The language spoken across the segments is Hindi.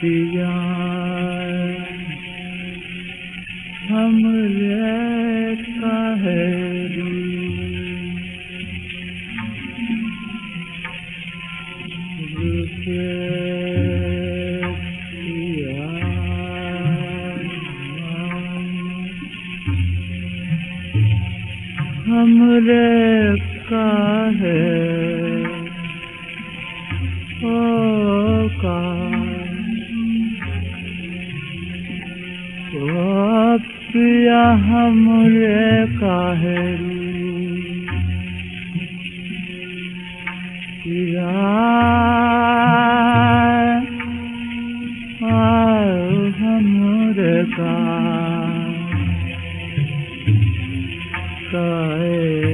पिया हमरे काहे रुके हमरे काहे ओ का। पिया हमरे काहे पिया हमरे का। काहे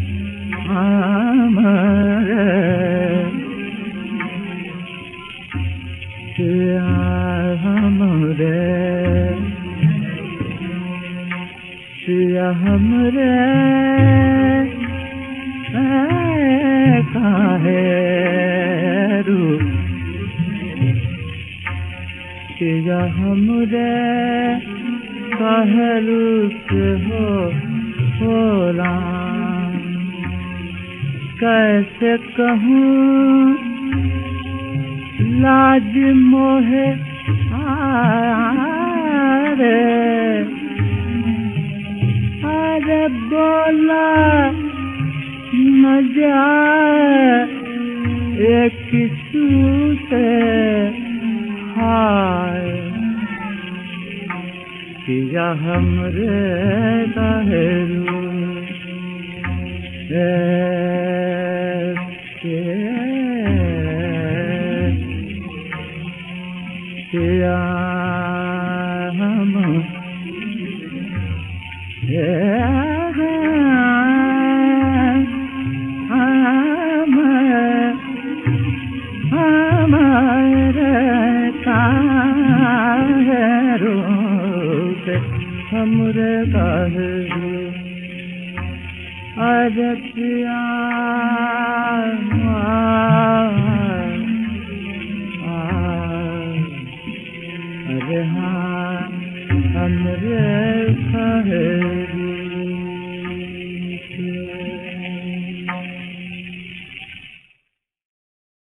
हमरे काहे रू? पिया हमरे काहे रूप हो होला कैसे कहूँ लाज मोहे आरे अरे बोला न जाए एक से हाय पिया हमरे काहेरू पिया हम हम हमरे काहेरू अरे पिया अरे हाँ हमरे काहे